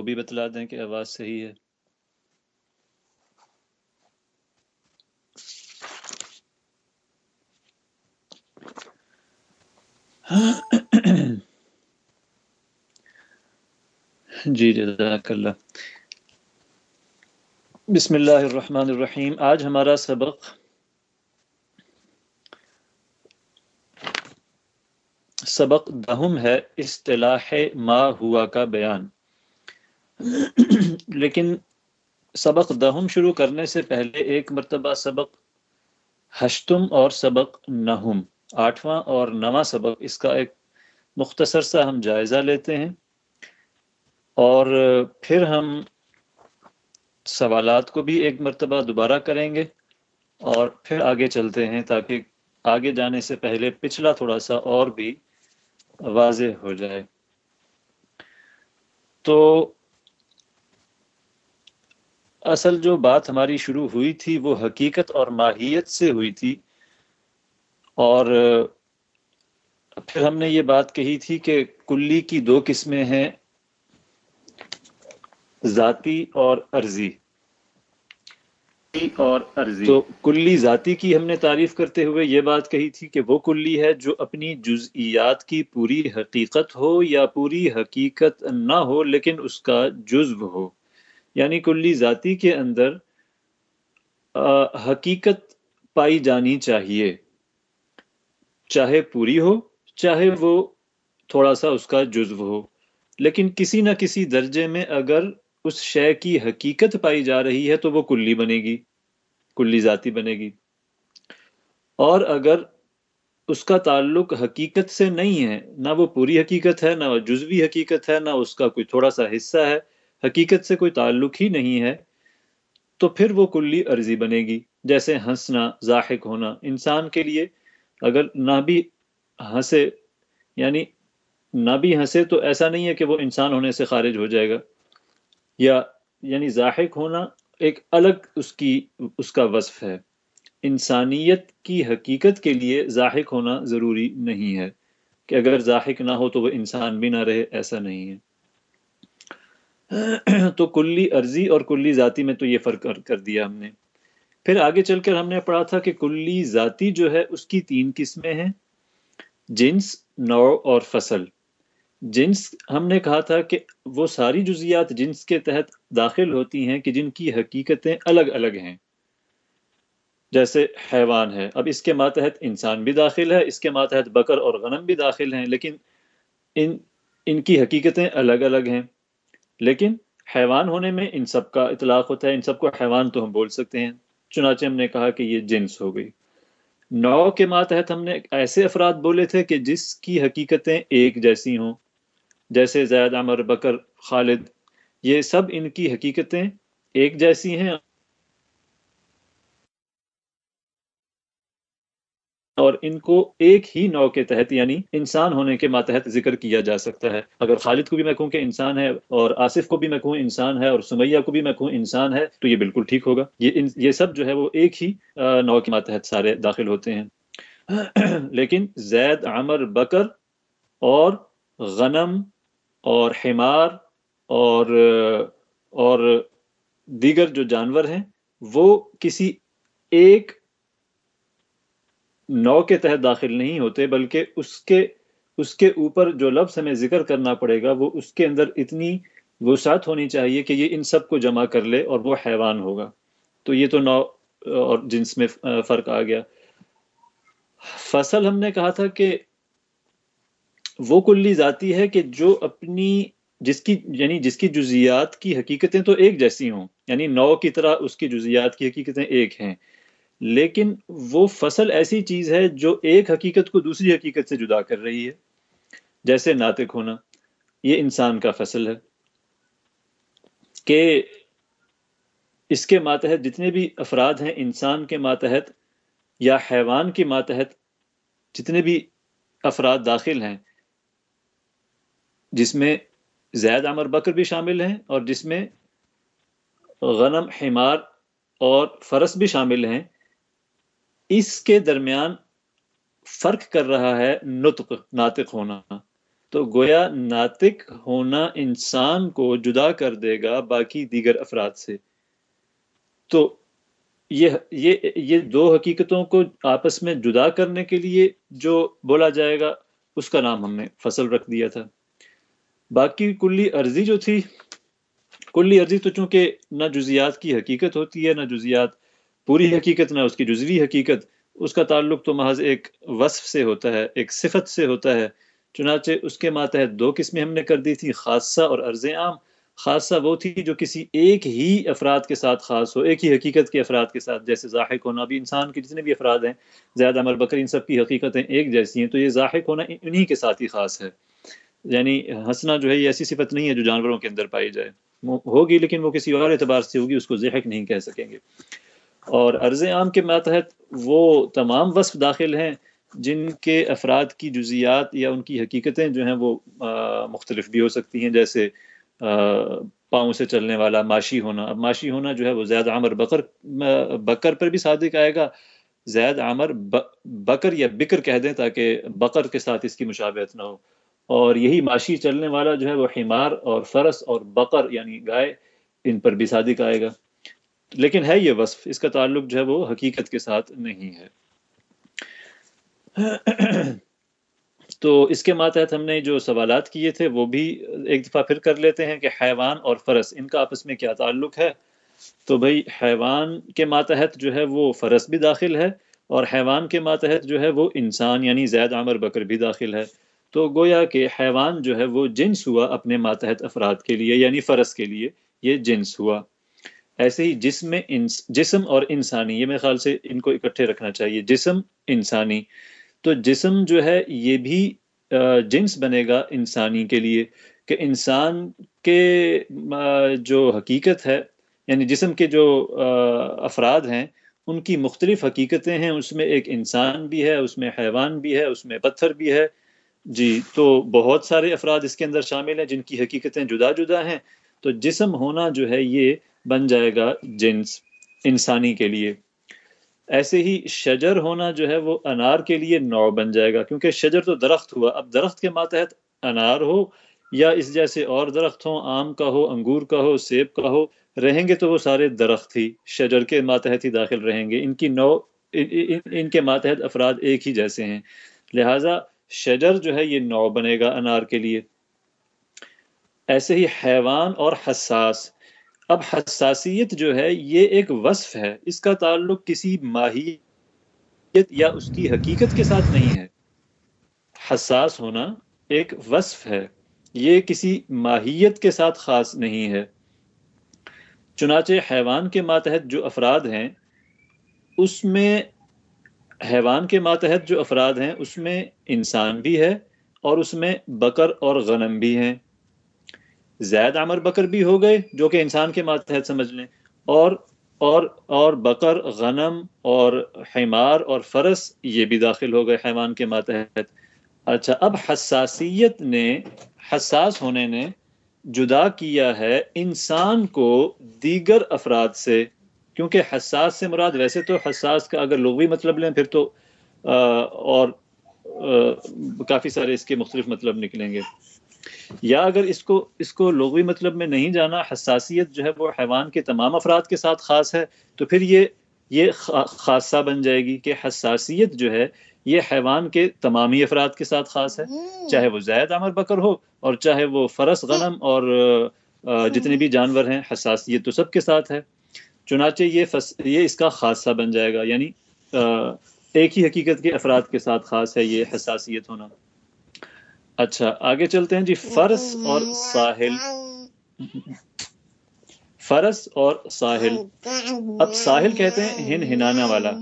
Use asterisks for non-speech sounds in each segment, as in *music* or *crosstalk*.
وہ بھی بتلا دیں کہ آواز صحیح ہے۔ جی جزاک اللہ۔ بسم اللہ الرحمن الرحیم۔ آج ہمارا سبق سبق دہم ہے اصطلاح ما ہوا کا بیان۔ لیکن سبق دہم شروع کرنے سے پہلے ایک مرتبہ سبق ہشتم اور سبق نہم، آٹھواں اور نواں سبق، اس کا ایک مختصر سا ہم جائزہ لیتے ہیں۔ اور پھر ہم سوالات کو بھی ایک مرتبہ دوبارہ کریں گے اور پھر آگے چلتے ہیں تاکہ آگے جانے سے پہلے پچھلا تھوڑا سا اور بھی واضح ہو جائے۔ تو اصل جو بات ہماری شروع ہوئی تھی وہ حقیقت اور ماہیت سے ہوئی تھی اور پھر ہم نے یہ بات کہی تھی کہ کلی کی دو قسمیں ہیں ذاتی اور عرضی۔ اور عرضی۔ تو کلی ذاتی کی ہم نے تعریف کرتے ہوئے یہ بات کہی تھی کہ وہ کلی ہے جو اپنی جزئیات کی پوری حقیقت ہو یا پوری حقیقت نہ ہو لیکن اس کا جزو ہو۔ یعنی کلی ذاتی کے اندر حقیقت پائی جانی چاہیے۔ چاہے پوری ہو، چاہے وہ تھوڑا سا اس کا جزو ہو۔ لیکن کسی نہ کسی درجے میں اگر اس شے کی حقیقت پائی جا رہی ہے تو وہ کلی بنے گی، کلی ذاتی بنے گی۔ اور اگر اس کا تعلق حقیقت سے نہیں ہے، نہ وہ پوری حقیقت ہے، نہ وہ جزوی حقیقت ہے، نہ اس کا کوئی تھوڑا سا حصہ ہے حقیقت سے کوئی تعلق ہی نہیں ہے، تو پھر وہ کلی عرضی بنے گی۔ جیسے ہنسنا، ضاحک ہونا۔ انسان کے لیے اگر نہ بھی ہنسے یعنی نہ بھی ہنسے تو ایسا نہیں ہے کہ وہ انسان ہونے سے خارج ہو جائے گا۔ یا یعنی ضاحک ہونا ایک الگ اس کی، اس کا وصف ہے۔ انسانیت کی حقیقت کے لیے ضاحک ہونا ضروری نہیں ہے۔ کہ اگر ضاحک نہ ہو تو وہ انسان بھی نہ رہے، ایسا نہیں ہے۔ *clears throat* تو کلی عرضی اور کلی ذاتی میں تو یہ فرق کر دیا ہم نے۔ پھر آگے چل کر ہم نے پڑھا تھا کہ کلی ذاتی جو ہے، اس کی تین قسمیں ہیں۔ جنس نو اور فصل۔ جنس، ہم نے کہا تھا کہ وہ ساری جزیات جنس کے تحت داخل ہوتی ہیں کہ جن کی حقیقتیں الگ الگ ہیں۔ جیسے حیوان ہے، اب اس کے ماتحت انسان بھی داخل ہے، اس کے ماتحت بکر اور غنم بھی داخل ہیں، لیکن ان ان کی حقیقتیں الگ الگ ہیں۔ لیکن حیوان ہونے میں ان سب کا اطلاق ہوتا ہے، ان سب کو حیوان تو ہم بول سکتے ہیں۔ چنانچہ ہم نے کہا کہ یہ جنس ہو گئی۔ نو کے ماتحت ہم نے ایسے افراد بولے تھے کہ جس کی حقیقتیں ایک جیسی ہوں۔ جیسے زید، عمر، بکر، خالد، یہ سب ان کی حقیقتیں ایک جیسی ہیں۔ اور ان کو ایک ہی نو کے تحت یعنی انسان ہونے کے ماتحت ذکر کیا جا سکتا ہے۔ اگر خالد کو بھی میں کہوں کہ انسان ہے اور آصف کو بھی میں کہوں انسان ہے اور سمیہ کو بھی میں کہوں انسان ہے، تو یہ بالکل ٹھیک ہوگا۔ یہ یہ سب جو ہے وہ ایک ہی نو کے ماتحت سارے داخل ہوتے ہیں۔ *clears throat* لیکن زید، عمر، بکر اور غنم اور حمار اور اور دیگر جو جانور ہیں، وہ کسی ایک نو کے تحت داخل نہیں ہوتے، بلکہ اس کے اس کے اوپر جو لفظ ہمیں ذکر کرنا پڑے گا، وہ اس کے اندر اتنی وسعت ہونی چاہیے کہ یہ ان سب کو جمع کر لے اور وہ حیوان ہوگا۔ تو یہ تو نو اور جنس میں فرق آ گیا۔ فصل ہم نے کہا تھا کہ وہ کلی ذاتی ہے کہ جو اپنی، جس کی یعنی جس کی جزیات کی حقیقتیں تو ایک جیسی ہوں یعنی نو کی طرح اس کی جزیات کی حقیقتیں ایک ہیں۔ لیکن وہ فصل ایسی چیز ہے جو ایک حقیقت کو دوسری حقیقت سے جدا کر رہی ہے۔ جیسے ناطق ہونا، یہ انسان کا فصل ہے کہ اس کے ماتحت جتنے بھی افراد ہیں، انسان کے ماتحت یا حیوان کے ماتحت جتنے بھی افراد داخل ہیں، جس میں زید عمر بکر بھی شامل ہیں اور جس میں غنم، حمار اور فرس بھی شامل ہیں۔ اس کے درمیان فرق کر رہا ہے نطق، ناطق ہونا۔ تو گویا ناطق ہونا انسان کو جدا کر دے گا باقی دیگر افراد سے۔ تو یہ یہ یہ دو حقیقتوں کو آپس میں جدا کرنے کے لیے جو بولا جائے گا، اس کا نام ہم نے فصل رکھ دیا تھا۔ باقی کلی عرضی جو تھی، کلی عرضی تو چونکہ نہ جزیات کی حقیقت ہوتی ہے، نہ جزیات پوری حقیقت نہ، اس کی جزوی حقیقت، اس کا تعلق تو محض ایک وصف سے ہوتا ہے، ایک صفت سے ہوتا ہے۔ چنانچہ اس کے ماتحت دو قسمیں ہم نے کر دی تھی خاصہ اور عرض عام۔ خاصہ وہ تھی جو کسی ایک ہی افراد کے ساتھ خاص ہو، ایک ہی حقیقت کے افراد کے ساتھ۔ جیسے ذاہق ہونا بھی انسان کے جتنے بھی افراد ہیں، زیادہ امر بکر، ان سب کی حقیقتیں ایک جیسی ہیں، تو یہ ذاہق ہونا انہی کے ساتھ ہی خاص ہے۔ یعنی ہنسنا جو ہے، یہ ایسی صفت نہیں ہے جو جانوروں کے اندر پائی جائے۔ ہوگی، لیکن وہ کسی اور اعتبار سے ہوگی، اس کو ذہق نہیں کہہ سکیں گے۔ اور عرض عام کے ماتحت وہ تمام وصف داخل ہیں جن کے افراد کی جزیات یا ان کی حقیقتیں جو ہیں وہ مختلف بھی ہو سکتی ہیں، جیسے پاؤں سے چلنے والا معاشی ہونا۔ اب معاشی ہونا جو ہے وہ زید عامر بکر بکر پر بھی صادق آئے گا۔ زید عامر بکر یا بکر کہہ دیں تاکہ بکر کے ساتھ اس کی مشابہت نہ ہو۔ اور یہی معاشی چلنے والا جو ہے وہ حمار اور فرس اور بکر یعنی گائے، ان پر بھی صادق آئے گا۔ لیکن ہے یہ وصف، اس کا تعلق جو ہے وہ حقیقت کے ساتھ نہیں ہے۔ تو اس کے ماتحت ہم نے جو سوالات کیے تھے، وہ بھی ایک دفعہ پھر کر لیتے ہیں کہ حیوان اور فرس، ان کا آپس میں کیا تعلق ہے؟ تو بھائی، حیوان کے ماتحت جو ہے وہ فرس بھی داخل ہے اور حیوان کے ماتحت جو ہے وہ انسان یعنی زید عامر بکر بھی داخل ہے۔ تو گویا کہ حیوان جو ہے وہ جنس ہوا اپنے ماتحت افراد کے لیے یعنی فرس کے لیے، یہ جنس ہوا۔ ایسے ہی جسم انس، جسم اور انسانی، یہ میرے خیال سے ان کو اکٹھے رکھنا چاہیے، جسم، انسانی۔ تو جسم جو ہے یہ بھی جنس بنے گا انسانی کے لیے کہ انسان کے جو حقیقت ہے یعنی جسم کے جو افراد ہیں، ان کی مختلف حقیقتیں ہیں، اس میں ایک انسان بھی ہے، اس میں حیوان بھی ہے، اس میں پتھر بھی ہے۔ جی تو بہت سارے افراد اس کے اندر شامل ہیں جن کی حقیقتیں جدا جدا ہیں۔ تو جسم ہونا جو ہے یہ بن جائے گا جنس انسانی کے لیے۔ ایسے ہی شجر ہونا جو ہے وہ انار کے لیے نو بن جائے گا، کیونکہ شجر تو درخت ہوا۔ اب درخت کے ماتحت انار ہو یا اس جیسے اور درخت ہوں، آم کا ہو، انگور کا ہو، سیب کا ہو، رہیں گے تو وہ سارے درخت ہی، شجر کے ماتحت ہی داخل رہیں گے۔ ان کی نو ان کے ماتحت افراد ایک ہی جیسے ہیں۔ لہٰذا شجر جو ہے یہ نو بنے گا انار کے لیے۔ ایسے ہی حیوان اور حساس اب حساسیت جو ہے یہ ایک وصف ہے، اس کا تعلق کسی ماہیت یا اس کی حقیقت کے ساتھ نہیں ہے۔ حساس ہونا ایک وصف ہے، یہ کسی ماہیت کے ساتھ خاص نہیں ہے۔ چنانچہ حیوان کے ماتحت جو افراد ہیں، اس میں حیوان کے ماتحت جو افراد ہیں، اس میں انسان بھی ہے اور اس میں بکر اور غنم بھی ہیں۔ زید عمر بکر بھی ہو گئے جو کہ انسان کے ماتحت سمجھ لیں۔ اور اور اور بکر، غنم اور حمار اور فرس یہ بھی داخل ہو گئے حیوان کے ماتحت۔ اچھا اب حساسیت نے، حساس ہونے نے جدا کیا ہے انسان کو دیگر افراد سے۔ کیونکہ حساس سے مراد، ویسے تو حساس کا اگر لغوی مطلب لیں، پھر تو اور کافی سارے اس کے مختلف مطلب نکلیں گے۔ یا اگر اس کو اس کو لغوی مطلب میں نہیں جانا حساسیت جو ہے وہ حیوان کے تمام افراد کے ساتھ خاص ہے تو پھر یہ یہ خاصہ بن جائے گی کہ حساسیت جو ہے یہ حیوان کے تمامی افراد کے ساتھ خاص ہے۔ چاہے وہ زید عمر بکر ہو اور چاہے وہ فرس غنم اور جتنے بھی جانور ہیں حساسیت تو سب کے ساتھ ہے۔ چنانچہ یہ فس یہ اس کا خاصہ بن جائے گا یعنی ایک ہی حقیقت کے افراد کے ساتھ خاص ہے یہ حساسیت ہونا۔ اچھا آگے چلتے ہیں جی فرس اور ساحل۔ فرس اور ساحل۔ اب ساحل کہتے ہیں ہن ہنانا والا۔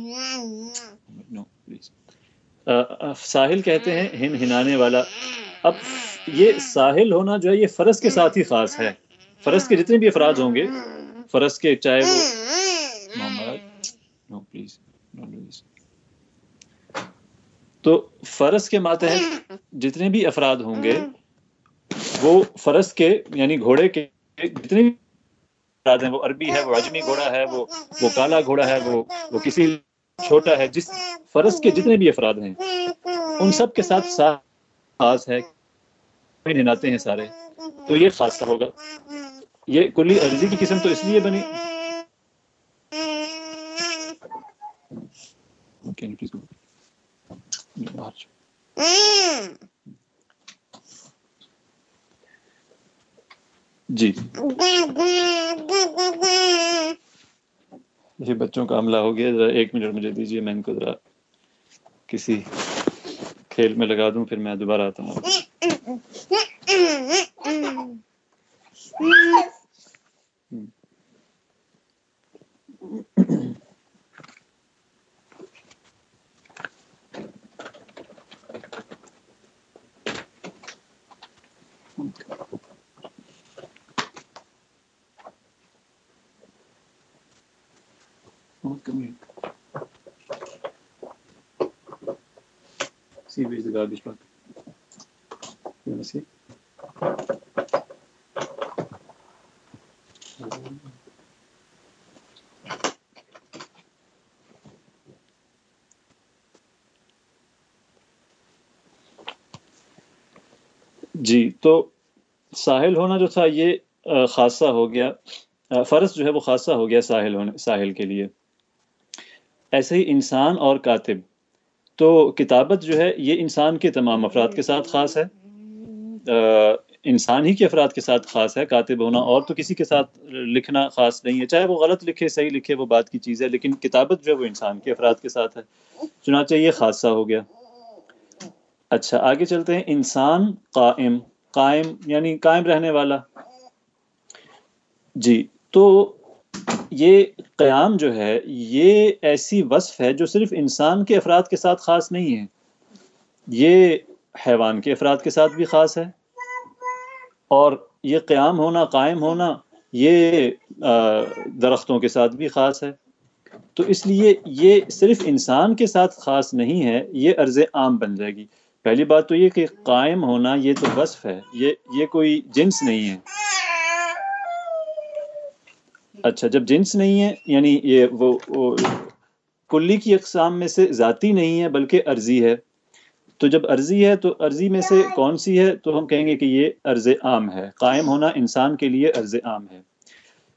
ساحل کہتے ہیں ہن ہنانے والا۔ اب یہ ساحل ہونا جو ہے، یہ فرس کے ساتھ ہی خاص ہے۔ فرس کے جتنے بھی افراد ہوں گے، فرس کے چاہے وہ محمد پلیز تو فرض کے ماتحت جتنے بھی افراد ہوں گے، وہ فرض کے یعنی گھوڑے کے جتنے بھی افراد ہیں، وہ عربی ہے، وہ اجمی گھوڑا ہے، وہ وہ کالا گھوڑا ہے، وہ وہ کسی چھوٹا ہے، جس فرض کے جتنے بھی افراد ہیں، ان سب کے ساتھ خاص ہے نہاتے ہیں سارے، تو یہ خاصہ ہوگا۔ یہ کلی عرضی کی قسم تو اس لیے بنی۔ جی یہ بچوں کا حملہ ہو گیا ذرا ایک منٹ مجھے دیجیے میں ان کو ذرا کسی کھیل میں لگا دوں پھر میں دوبارہ آتا ہوں garbage truck. You want جی تو ساحل ہونا جو تھا، یہ خاصہ ہو گیا۔ فرض جو ہے، وہ خاصہ ہو گیا ساحل ہونے، ساحل کے لیے۔ ایسے ہی انسان اور کاتب۔ تو کتابت جو ہے یہ انسان کے تمام افراد کے ساتھ خاص ہے۔ انسان ہی کے افراد کے ساتھ خاص ہے، کاتب ہونا اور تو کسی کے ساتھ لکھنا خاص نہیں ہے۔ چاہے وہ غلط لکھے، صحیح لکھے، وہ بات کی چیز ہے، لیکن کتابت جو ہے وہ انسان کے افراد کے ساتھ ہے۔ چنانچہ یہ خاصہ ہو گیا۔ اچھا آگے چلتے ہیں۔ انسان قائم قائم یعنی قائم رہنے والا۔ جی تو یہ قیام جو ہے، یہ ایسی وصف ہے جو صرف انسان کے افراد کے ساتھ خاص نہیں ہے۔ یہ حیوان کے افراد کے ساتھ بھی خاص ہے۔ اور یہ قیام ہونا، قائم ہونا، یہ درختوں کے ساتھ بھی خاص ہے۔ تو اس لیے یہ صرف انسان کے ساتھ خاص نہیں ہے، یہ عرض عام بن جائے گی۔ پہلی بات تو یہ کہ قائم ہونا یہ تو وصف ہے، یہ یہ کوئی جنس نہیں ہے۔ اچھا جب جنس نہیں ہے یعنی یہ وہ, وہ کلی کی اقسام میں سے ذاتی نہیں ہے بلکہ عرضی ہے۔ تو جب عرضی ہے تو عرضی میں سے کون سی ہے؟ تو ہم کہیں گے کہ یہ عرض عام ہے۔ قائم ہونا انسان کے لیے عرض عام ہے۔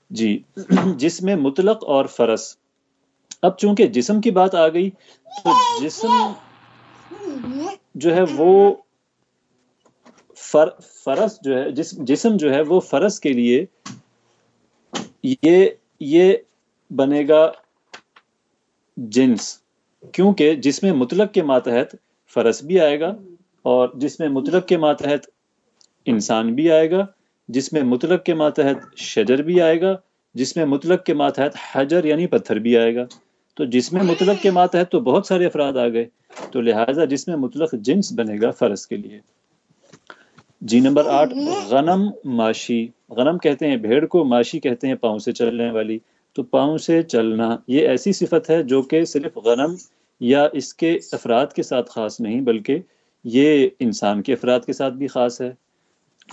جی جس میں مطلق اور فرس۔ اب چونکہ جسم کی بات آ گئی تو جسم جو ہے وہ فرس جو ہے جسم جو ہے وہ فرس کے لیے یہ یہ بنے گا جنس۔ کیونکہ جس میں مطلق کے ماتحت فرس بھی آئے گا اور جس میں مطلق کے ماتحت انسان بھی آئے گا، جس میں مطلق کے ماتحت شجر بھی آئے گا، جس میں مطلق کے ماتحت حجر یعنی پتھر بھی آئے گا۔ تو جس میں مطلق کے ماتحت تو بہت سارے افراد آ گئے، تو لہٰذا جس میں مطلق جنس بنے گا فرس کے لیے۔ جی نمبر آٹھ، غنم ماشی۔ غنم کہتے ہیں، بھیڑ کو ماشی کہتے ہیں، پاؤں سے چلنے والی۔ تو پاؤں سے چلنا یہ ایسی صفت ہے جو کہ صرف غنم یا اس کے افراد کے ساتھ خاص نہیں، بلکہ یہ انسان کے افراد کے ساتھ بھی خاص ہے۔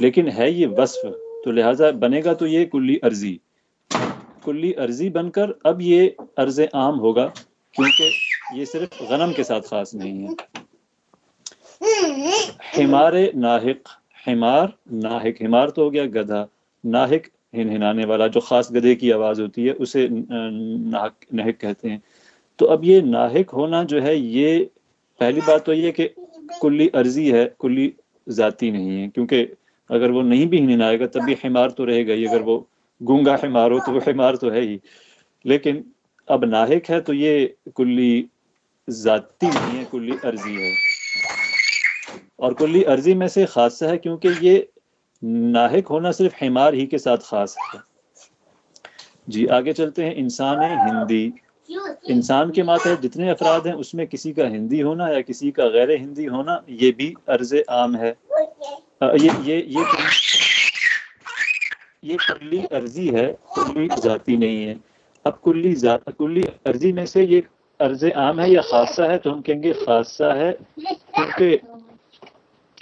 لیکن ہے یہ وصف، تو لہٰذا بنے گا تو یہ کلی عرضی۔ کلی عرضی بن کر اب یہ عرض عام ہوگا، کیونکہ یہ صرف غنم کے ساتھ خاص نہیں ہے۔ ہمار ناحق۔ حمار ناہک حمار تو ہو گیا گدھا۔ ناہک ہنانے والا، جو خاص گدھے کی آواز ہوتی ہے، اسے نہک کہتے ہیں۔ تو اب یہ ناہک ہونا جو ہے، یہ پہلی بات تو یہ کہ کلی عرضی ہے، کلی ذاتی نہیں ہے، کیونکہ اگر وہ نہیں بھی ہنائے گا، تب بھی حمار تو رہے گا ہی۔ اگر وہ گونگا حمار ہو، تو وہ حمار تو ہے ہی۔ لیکن اب ناہک ہے تو یہ کلی ذاتی نہیں ہے، کلی عرضی ہے۔ اور کلی عرضی میں سے خاصہ ہے کیونکہ یہ ناہک ہونا صرف حمار ہی کے ساتھ خاص ہے۔ جی آگے چلتے ہیں۔ انسان ہندی۔ انسان کے ماتحت جتنے افراد ہیں، اس میں کسی کا ہندی ہونا یا کسی کا غیر ہندی ہونا، یہ بھی عرض عام ہے۔ یہ یہ یہ یہ کلی عرضی ہے، کلی ذاتی نہیں ہے۔ اب کلی کلی عرضی میں سے یہ عرض عام ہے یا خاصہ ہے تو ہم کہیں گے خاصہ ہے۔ کیونکہ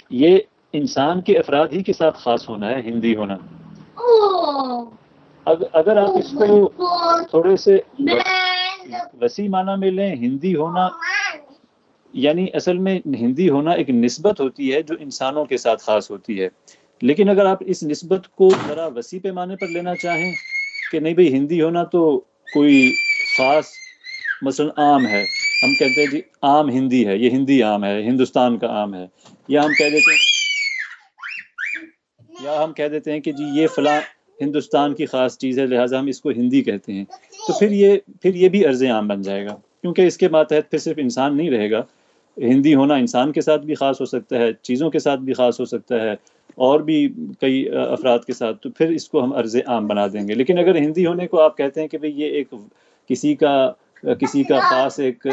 یہ انسان کے افراد ہی کے ساتھ خاص ہونا ہے ہندی ہونا۔ اگر آپ اس کو تھوڑے سے وسیع معنی میں لیں ہندی ہونا یعنی اصل میں ہندی ہونا ایک نسبت ہوتی ہے جو انسانوں کے ساتھ خاص ہوتی ہے۔ لیکن اگر آپ اس نسبت کو ذرا وسیع پیمانے پر لینا چاہیں کہ نہیں بھائی ہندی ہونا تو کوئی خاص مثلا عام ہے۔ ہم کہتے ہیں جی عام ہندی ہے یہ ہندی عام ہے ہندوستان کا عام ہے۔ یا ہم کہہ دیتے ہیں یا ہم کہہ دیتے ہیں کہ جی یہ فلاں ہندوستان کی خاص چیز ہے، لہٰذا ہم اس کو ہندی کہتے ہیں۔ تو پھر یہ پھر یہ بھی عرض عام بن جائے گا۔ کیونکہ اس کے ماتحت پھر صرف انسان نہیں رہے گا۔ ہندی ہونا انسان کے ساتھ بھی خاص ہو سکتا ہے، چیزوں کے ساتھ بھی خاص ہو سکتا ہے، اور بھی کئی افراد کے ساتھ۔ تو پھر اس کو ہم عرض عام بنا دیں گے۔ لیکن اگر ہندی ہونے کو آپ کہتے ہیں کہ بھئی یہ ایک کسی کا کسی کا خاص ایک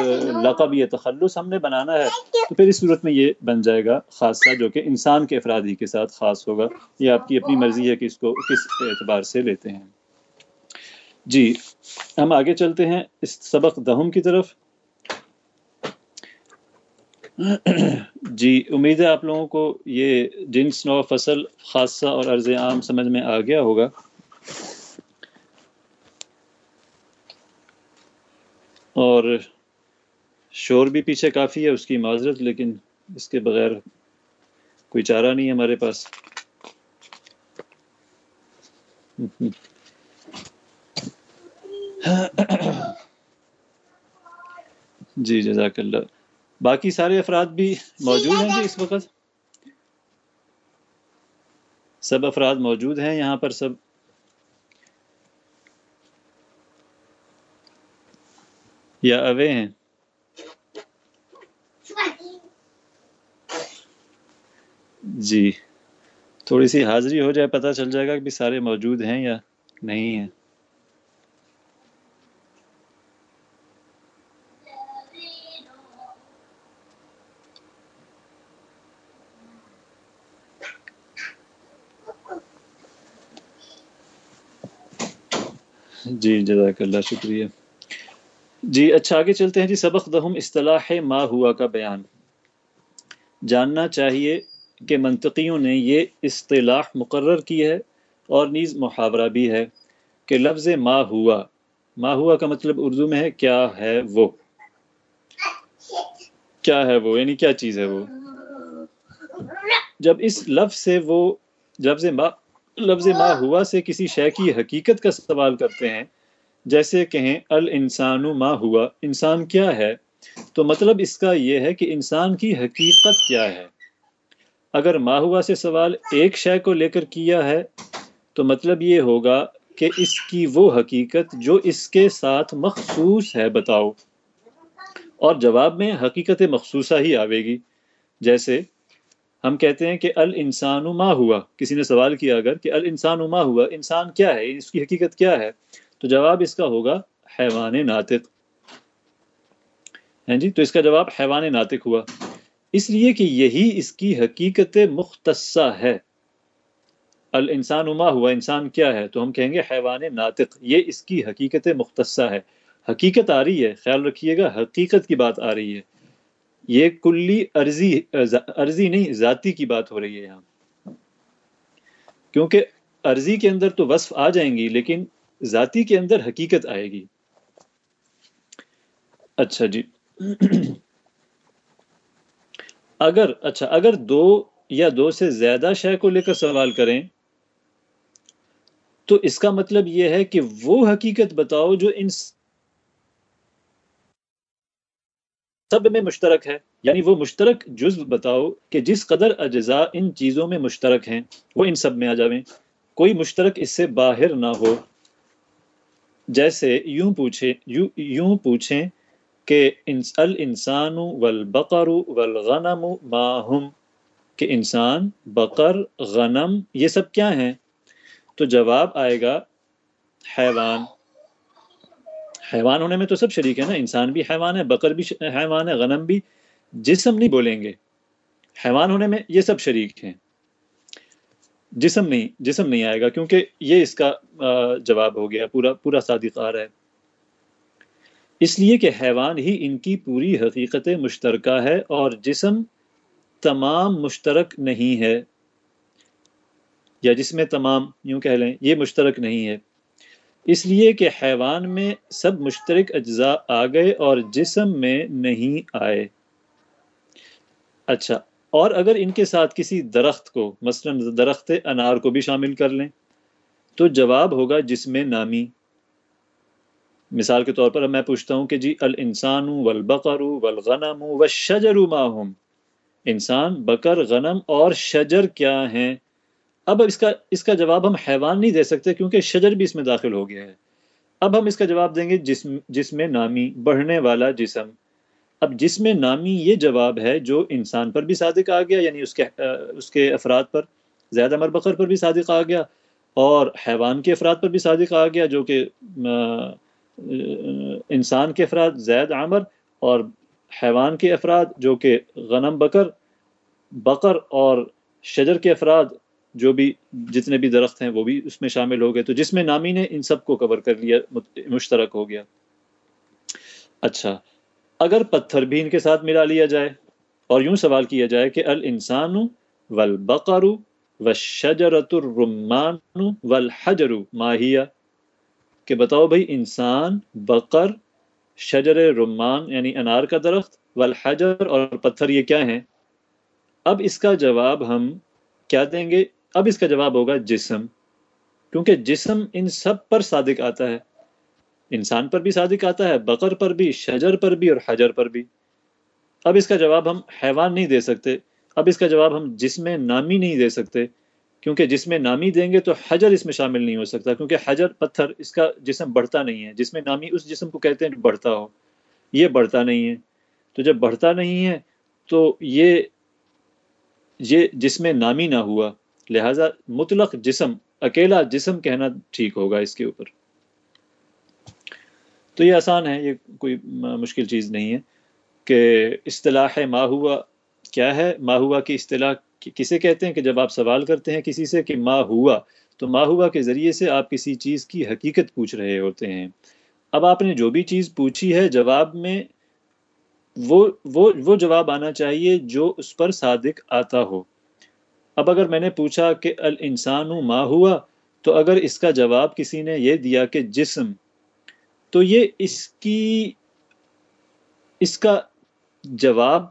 لقب یا تخلص ہم نے بنانا ہے، تو پھر اس صورت میں یہ بن جائے گا خاصہ جو کہ انسان کے افرادی کے ساتھ خاص ہوگا۔ یہ آپ کی اپنی مرضی ہے کہ اس کو کس اعتبار سے لیتے ہیں۔ جی ہم آگے چلتے ہیں اس سبق دہم کی طرف۔ جی امید ہے آپ لوگوں کو یہ جنس نو فصل خاصہ اور عرض عام سمجھ میں آ گیا ہوگا۔ اور شور بھی پیچھے کافی ہے اس کی معذرت، لیکن اس کے بغیر کوئی چارہ نہیں ہے ہمارے پاس۔ جی جزاک اللہ۔ باقی سارے افراد بھی موجود ہیں جی اس وقت؟ سب افراد موجود ہیں، یہاں پر سب یا اوے ہیں۔ جی۔ تھوڑی سی حاضری ہو جائے پتہ چل جائے گا کہ سارے موجود ہیں یا نہیں ہیں۔ جی جزاک اللہ شکریہ۔ جی اچھا آگے چلتے ہیں۔ جی سبق دہم اصطلاح ما ہوا کا بیان۔ جاننا چاہیے کہ منطقیوں نے یہ اصطلاح مقرر کی ہے اور نیز محاورہ بھی ہے کہ لفظ ما ہوا۔ ما ہوا کا مطلب اردو میں ہے، کیا ہے وہ؟ کیا ہے وہ؟ یعنی کیا چیز ہے وہ؟ جب اس لفظ سے وہ لفظ ما لفظ ما ہوا سے کسی شے کی حقیقت کا سوال کرتے ہیں جیسے کہیں الانسان ما ہوا، انسان کیا ہے؟ تو مطلب اس کا یہ ہے کہ انسان کی حقیقت کیا ہے۔ اگر ما ہوا سے سوال ایک شے کو لے کر کیا ہے، تو مطلب یہ ہوگا کہ اس کی وہ حقیقت جو اس کے ساتھ مخصوص ہے، بتاؤ۔ اور جواب میں حقیقت مخصوصہ ہی آوے گی۔ جیسے ہم کہتے ہیں کہ الانسان ما ہوا۔ کسی نے سوال کیا اگر کہ الانسان ما ہوا، انسان کیا ہے؟ اس کی حقیقت کیا ہے؟ تو جواب اس کا ہوگا حیوان ناطق۔ ہیں جی تو اس کا جواب حیوان ناطق ہوا۔ اس لیے کہ یہی اس کی حقیقت مختصہ ہے۔ الانسان ما ہوا، انسان کیا ہے؟ تو ہم کہیں گے حیوان ناطق۔ یہ اس کی حقیقت مختصہ ہے۔ حقیقت آ رہی ہے، خیال رکھیے گا، حقیقت کی بات آ رہی ہے۔ یہ کلی عرضی عرضی نہیں، ذاتی کی بات ہو رہی ہے یہاں۔ کیونکہ عرضی کے اندر تو وصف آ جائیں گی، لیکن ذاتی کے اندر حقیقت آئے گی۔ اچھا جی۔ اگر اچھا اگر دو یا دو سے زیادہ شے کو لے کر سوال کریں، تو اس کا مطلب یہ ہے کہ وہ حقیقت بتاؤ جو ان سب میں مشترک ہے۔ یعنی وہ مشترک جزو بتاؤ کہ جس قدر اجزاء ان چیزوں میں مشترک ہیں، وہ ان سب میں آ جاویں۔ کوئی مشترک اس سے باہر نہ ہو۔ جیسے یوں پوچھے یوں پوچھیں کہ الانسان والبقر والغنم ما ہم؟ کہ انسان، بقر، غنم، یہ سب کیا ہیں؟ تو جواب آئے گا، حیوان۔ حیوان ہونے میں تو سب شریک ہے نا، انسان بھی حیوان ہے، بقر بھی حیوان ہے، غنم بھی، جسم نہیں بولیں گے۔ حیوان ہونے میں یہ سب شریک ہیں۔ جسم نہیں جسم نہیں آئے گا کیونکہ یہ اس کا جواب ہو گیا، پورا پورا صادق آ رہا ہے۔ اس لیے کہ حیوان ہی ان کی پوری حقیقت مشترکہ ہے اور جسم تمام مشترک نہیں ہے۔ یا جس میں تمام، یوں کہہ لیں، یہ مشترک نہیں ہے۔ اس لیے کہ حیوان میں سب مشترک اجزاء آ گئے اور جسم میں نہیں آئے۔ اچھا اور اگر ان کے ساتھ کسی درخت کو، مثلا درخت انار کو بھی شامل کر لیں، تو جواب ہوگا جس میں نامی۔ مثال کے طور پر میں پوچھتا ہوں کہ جی الانسان والبقر والغنم والشجر ما هم؟ انسان بکر غنم اور شجر کیا ہیں؟ اب اس کا اس کا جواب ہم حیوان نہیں دے سکتے کیونکہ شجر بھی اس میں داخل ہو گیا ہے۔ اب ہم اس کا جواب دیں گے جسم جسم نامی، بڑھنے والا جسم۔ اب جسم نامی یہ جواب ہے جو انسان پر بھی صادق آ گیا یعنی اس کے اس کے افراد پر، زیادہ مر بکر پر بھی صادق آ گیا، اور حیوان کے افراد پر بھی صادق آ گیا، جو کہ انسان کے افراد زید عامر اور حیوان کے افراد جو کہ غنم بکر بکر اور شجر کے افراد جو بھی جتنے بھی درخت ہیں وہ بھی اس میں شامل ہو گئے۔ تو جس میں نامی نے ان سب کو کور کر لیا مشترک ہو گیا۔ اچھا۔ اگر پتھر بھی ان کے ساتھ ملا لیا جائے اور یوں سوال کیا جائے کہ الانسان والبقر والشجرۃ الرمان والحجر ماہیہ کہ بتاؤ بھائی انسان بقر شجر رمان یعنی انار کا درخت والحجر اور پتھر یہ کیا ہیں؟ اب اس کا جواب ہم کیا دیں گے؟ اب اس کا جواب ہوگا جسم، کیونکہ جسم ان سب پر صادق آتا ہے۔ انسان پر بھی صادق آتا ہے، بقر پر بھی، شجر پر بھی اور حجر پر بھی۔ اب اس کا جواب ہم حیوان نہیں دے سکتے۔ اب اس کا جواب ہم جسم نامی نہیں دے سکتے۔ کیونکہ جس میں نامی دیں گے تو حجر اس میں شامل نہیں ہو سکتا۔ کیونکہ حجر پتھر، اس کا جسم بڑھتا نہیں ہے۔ جس میں نامی اس جسم کو کہتے ہیں بڑھتا ہو۔ یہ بڑھتا نہیں ہے۔ تو جب بڑھتا نہیں ہے تو یہ یہ جس میں نامی نہ ہوا۔ لہذا مطلق جسم، اکیلا جسم کہنا ٹھیک ہوگا اس کے اوپر۔ تو یہ آسان ہے، یہ کوئی مشکل چیز نہیں ہے کہ اصطلاح ما ہوا کیا ہے؟ ما ہوا کی اصطلاح کسے کہتے ہیں کہ جب آپ سوال کرتے ہیں کسی سے کہ ما ہوا، تو ما ہوا کے ذریعے سے آپ کسی چیز کی حقیقت پوچھ رہے ہوتے ہیں۔ اب آپ نے جو بھی چیز پوچھی ہے، جواب میں وہ وہ وہ جواب آنا چاہیے جو اس پر صادق آتا ہو۔ اب اگر میں نے پوچھا کہ الانسان ما ہوا، تو اگر اس کا جواب کسی نے یہ دیا کہ جسم تو یہ اس کی اس کا جواب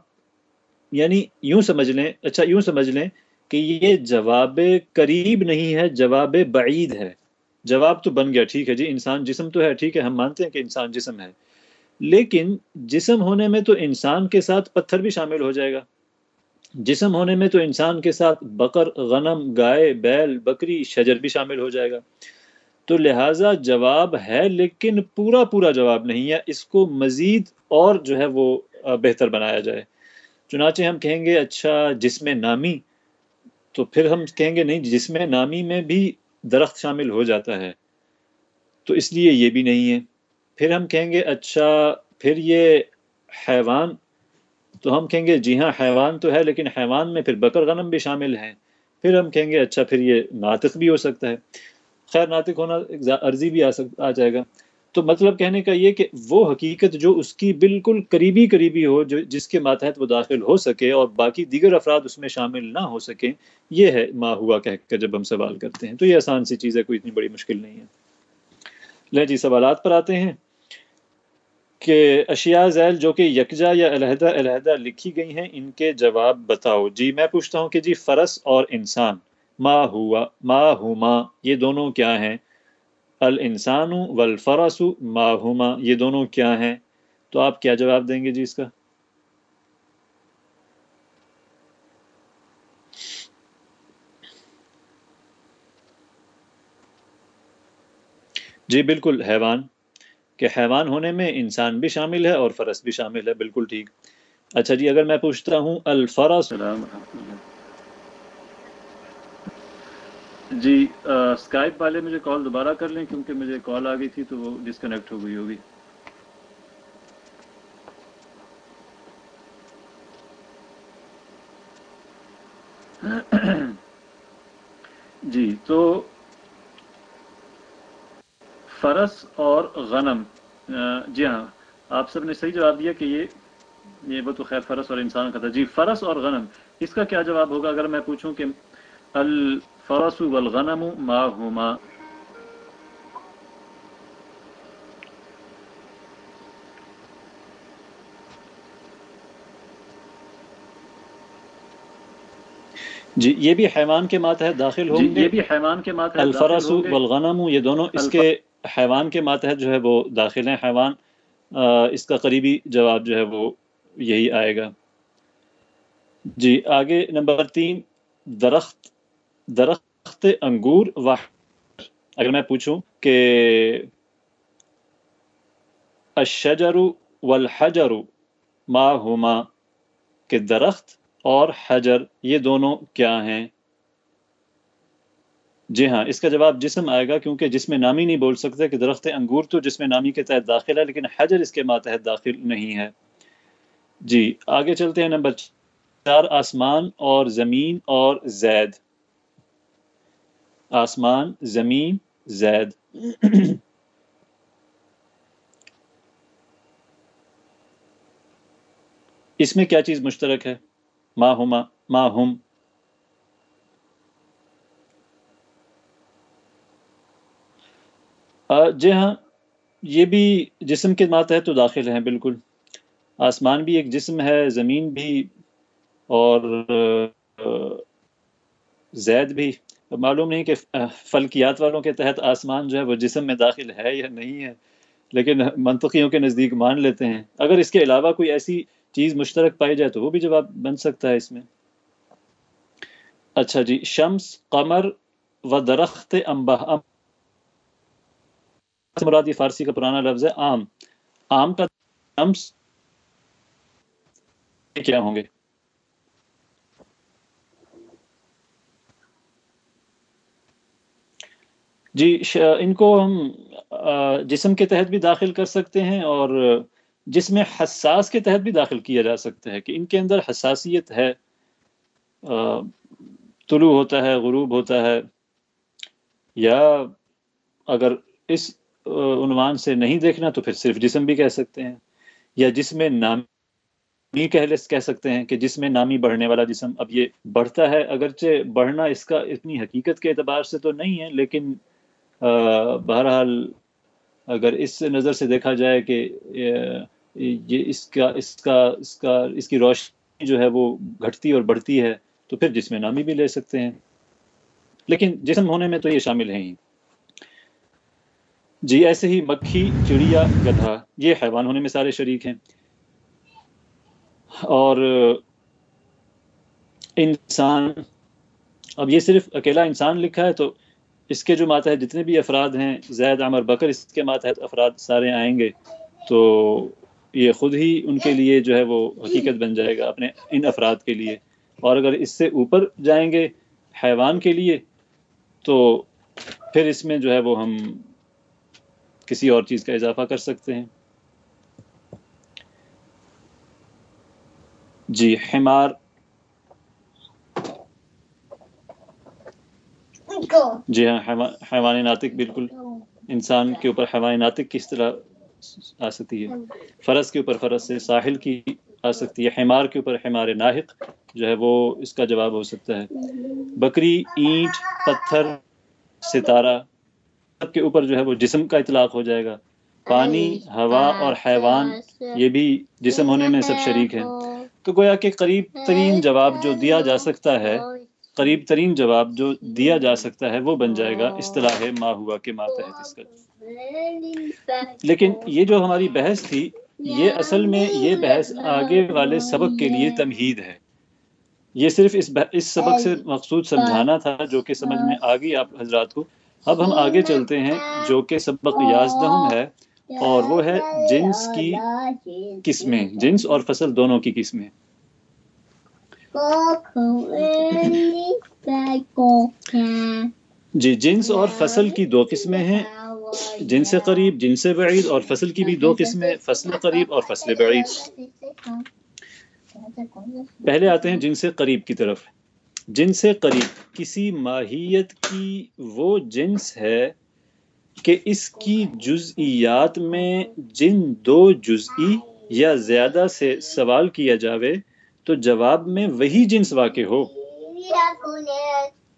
یعنی یوں سمجھ لیں اچھا یوں سمجھ لیں کہ یہ جواب قریب نہیں ہے، جواب بعید ہے۔ جواب تو بن گیا، ٹھیک ہے جی انسان جسم تو ہے، ٹھیک ہے، ہم مانتے ہیں کہ انسان جسم ہے۔ لیکن جسم ہونے میں تو انسان کے ساتھ پتھر بھی شامل ہو جائے گا۔ جسم ہونے میں تو انسان کے ساتھ بکر غنم، گائے، بیل، بکری، شجر بھی شامل ہو جائے گا۔ تو لہٰذا جواب ہے، لیکن پورا پورا جواب نہیں ہے۔ اس کو مزید اور جو ہے وہ بہتر بنایا جائے۔ چنانچہ ہم کہیں گے اچھا جسم نامی، تو پھر ہم کہیں گے، نہیں جسم نامی میں بھی درخت شامل ہو جاتا ہے، تو اس لیے یہ بھی نہیں ہے۔ پھر ہم کہیں گے اچھا پھر یہ حیوان، تو ہم کہیں گے جی ہاں حیوان تو ہے، لیکن حیوان میں پھر بکر غنم بھی شامل ہیں۔ پھر ہم کہیں گے اچھا پھر یہ ناطق بھی ہو سکتا ہے۔ خیر ناطق ہونا عرضی بھی آ سک، آ جائے گا۔ تو مطلب کہنے کا یہ کہ وہ حقیقت جو اس کی بالکل قریبی قریبی ہو، جو جس کے ماتحت وہ داخل ہو سکے اور باقی دیگر افراد اس میں شامل نہ ہو سکیں، یہ ہے ما ہوا کہہ کر جب ہم سوال کرتے ہیں۔ تو یہ آسان سی چیز ہے، کوئی اتنی بڑی مشکل نہیں ہے۔ لیں جی سوالات پر آتے ہیں کہ اشیاء ذیل جو کہ یکجا یا علیحدہ علیحدہ لکھی گئی ہیں، ان کے جواب بتاؤ۔ جی میں پوچھتا ہوں کہ جی فرس اور انسان ما ہوا، ما ہما، یہ دونوں کیا ہیں؟ الانسان والفرس ماہما یہ دونوں کیا ہیں؟ تو آپ کیا جواب دیں گے جی اس کا؟ جی بالکل، حیوان، کہ حیوان ہونے میں انسان بھی شامل ہے اور فرس بھی شامل ہے، بالکل ٹھیک۔ اچھا جی اگر میں پوچھتا ہوں، الفرس جی اسکائپ والے مجھے کال دوبارہ کر لیں، کیونکہ مجھے کال آ گئی تھی تو وہ ڈسکنیکٹ ہو گئی ہوگی۔ *clears throat* جی تو فرس اور غنم جی ہاں آپ سب نے صحیح جواب دیا کہ یہ یہ وہ تو خیر فرس اور انسان کا تھا۔ جی فرس اور غنم، اس کا کیا جواب ہوگا؟ اگر میں پوچھوں کہ الفرس والغنم ما ہما جی یہ بھی حیوان کے ماتحت داخل ہوں جی یہ بھی حیوان کے ماتحت الفرس والغنم یہ دونوں اس کے حیوان کے ماتحت جو ہے وہ داخل ہیں۔ حیوان اس کا قریبی جواب جو ہے وہ یہی آئے گا۔ جی آگے نمبر تین درخت درخت انگور و اگر میں پوچھوں کہ الشجر والحجر، ما ہما کہ درخت اور حجر، یہ دونوں کیا ہیں؟ جی ہاں اس کا جواب جسم آئے گا کیونکہ جس میں نامی نہیں بول سکتے کہ درخت انگور تو جس میں نامی کے تحت داخل ہے، لیکن حجر اس کے ماتحت داخل نہیں ہے۔ جی آگے چلتے ہیں، نمبر چار، آسمان اور زمین اور زید۔ آسمان، زمین، زید۔ اس میں کیا چیز مشترک ہے؟ ما ہما، ما ہم۔ جی ہاں یہ بھی جسم کے ماتحت تو داخل ہیں، بالکل۔ آسمان بھی ایک جسم ہے، زمین بھی اور زید بھی۔ معلوم نہیں کہ فلکیات والوں کے تحت آسمان جو ہے وہ جسم میں داخل ہے یا نہیں ہے، لیکن منطقیوں کے نزدیک مان لیتے ہیں۔ اگر اس کے علاوہ کوئی ایسی چیز مشترک پائی جائے تو وہ بھی جواب بن سکتا ہے اس میں۔ اچھا جی شمس، قمر و درخت امبا مرادی فارسی کا پرانا لفظ ہے آم آم کا شمس کیا ہوں گے؟ جی ان کو ہم جسم کے تحت بھی داخل کر سکتے ہیں اور جس میں حساس کے تحت بھی داخل کیا جا سکتا ہے کہ ان کے اندر حساسیت ہے طلوع ہوتا ہے، غروب ہوتا ہے، یا اگر اس عنوان سے نہیں دیکھنا تو پھر صرف جسم بھی کہہ سکتے ہیں، یا جس میں نامی کہہ سکتے ہیں کہ جس میں نامی بڑھنے والا جسم اب یہ بڑھتا ہے، اگرچہ بڑھنا اس کا اتنی حقیقت کے اعتبار سے تو نہیں ہے، لیکن بہرحال اگر اس نظر سے دیکھا جائے کہ یہ اس کا اس کا اس کا، اس کی روشنی جو ہے وہ گھٹتی اور بڑھتی ہے، تو پھر جس میں نامی بھی لے سکتے ہیں۔ لیکن جسم ہونے میں تو یہ شامل ہیں ہی۔ جی ایسے ہی مکھی، چڑیا، گدھا، یہ حیوان ہونے میں سارے شریک ہیں۔ اور انسان، اب یہ صرف اکیلا انسان لکھا ہے تو اس کے جو ماتحت جتنے بھی افراد ہیں، زید، عمر، بکر، اس کے ماتحت افراد سارے آئیں گے، تو یہ خود ہی ان کے لیے جو ہے وہ حقیقت بن جائے گا اپنے ان افراد کے لیے۔ اور اگر اس سے اوپر جائیں گے حیوان کے لیے، تو پھر اس میں جو ہے وہ ہم کسی اور چیز کا اضافہ کر سکتے ہیں۔ جی حمار جی ہاں حیوان ناطق بالکل۔ انسان کے اوپر حیوان ناطق کس طرح آ سکتی ہے؟ فرض کے اوپر فرض سے ساحل کی آ سکتی ہے، حمار کے اوپر حمار ناحق جو ہے وہ اس کا جواب ہو سکتا ہے۔ بکری، اینٹ، پتھر، ستارہ سب کے اوپر جو ہے وہ جسم کا اطلاق ہو جائے گا۔ پانی، ہوا اور حیوان، یہ بھی جسم ہونے میں سب شریک ہیں۔ تو گویا کہ قریب ترین جواب جو دیا جا سکتا ہے قریب ترین جواب جو دیا جا سکتا ہے وہ بن جائے گا اصطلاح ما ہوا کے ماتحت اس کا۔ لیکن یہ جو ہماری بحث تھی یہ اصل میں یہ بحث آگے والے سبق کے لیے تمہید ہے۔ یہ صرف اس اس سبق سے مقصود سمجھانا تھا جو کہ سمجھ میں آ گئی آپ حضرات کو۔ اب ہم آگے چلتے ہیں جو کہ سبق یازدہم ہے اور وہ ہے جنس کی قسمیں۔ جنس اور فصل دونوں کی قسمیں۔ *laughs* جی جنس اور فصل کی دو قسمیں ہیں۔ جن سے قریب جن سے بعید اور فصل کی بھی دو قسمیں، فصل قریب اور فصل بعید۔ پہلے آتے ہیں جن سے قریب کی طرف۔ جن سے قریب، کسی ماہیت کی وہ جنس ہے کہ اس کی جزئیات میں جن دو جزئی یا زیادہ سے سوال کیا جاوے۔ تو جواب میں وہی جنس واقع ہو۔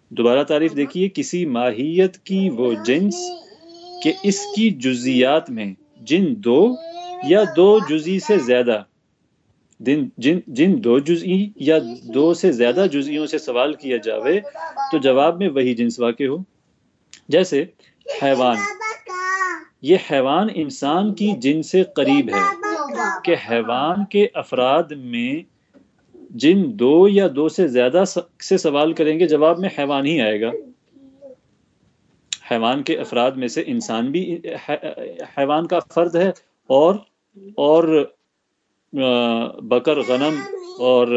دوبارہ تعریف دیکھیے، کسی ماہیت کی وہ جنس کہ اس کی جزیات میں جن دو یا دو جزی سے زیادہ، دن جن جن دو جزئی یا دو سے زیادہ جزئیوں سے سوال کیا جاوے، تو جواب میں وہی جنس واقع ہو۔ جیسے، حیوان۔ یہ حیوان انسان کی جن سے قریب ہے، کہ حیوان کے افراد میں جن دو یا دو سے زیادہ سے سوال کریں گے، جواب میں حیوان ہی آئے گا۔ حیوان کے افراد میں سے انسان بھی حیوان کا فرد ہے اور اور بکر، غنم اور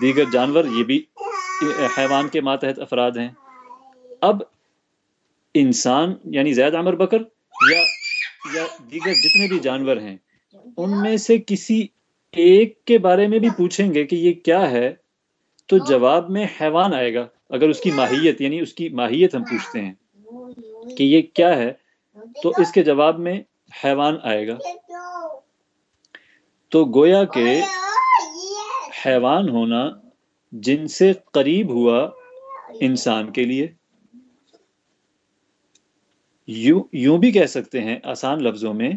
دیگر جانور یہ بھی حیوان کے ماتحت افراد ہیں۔ اب انسان یعنی زید عمر بکر یا یا دیگر جتنے بھی جانور ہیں، ان میں سے کسی ایک کے بارے میں بھی پوچھیں گے کہ یہ کیا ہے تو جواب میں حیوان آئے گا۔ اگر اس کی ماہیت یعنی اس کی ماہیت ہم پوچھتے ہیں کہ یہ کیا ہے تو اس کے جواب میں حیوان آئے گا۔ تو گویا کہ حیوان ہونا جن سے قریب ہوا انسان کے لیے۔ یوں یوں بھی کہہ سکتے ہیں آسان لفظوں میں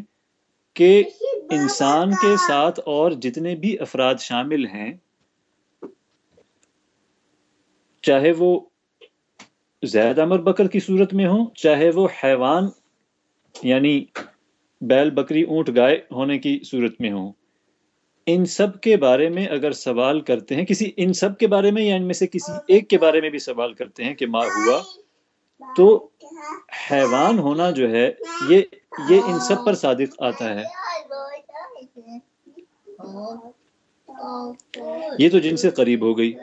کہ انسان کے ساتھ اور جتنے بھی افراد شامل ہیں، چاہے وہ زید امر بکر کی صورت میں ہوں، چاہے وہ حیوان یعنی بیل بکری اونٹ گائے ہونے کی صورت میں ہوں، ان سب کے بارے میں اگر سوال کرتے ہیں، کسی ان سب کے بارے میں یا ان میں سے کسی ایک کے بارے میں بھی سوال کرتے ہیں کہ ماں ہوا، تو حیوان ہونا جو ہے، یہ یہ ان سب پر صادق آتا ہے۔ یہ تو جن سے قریب ہو گئی۔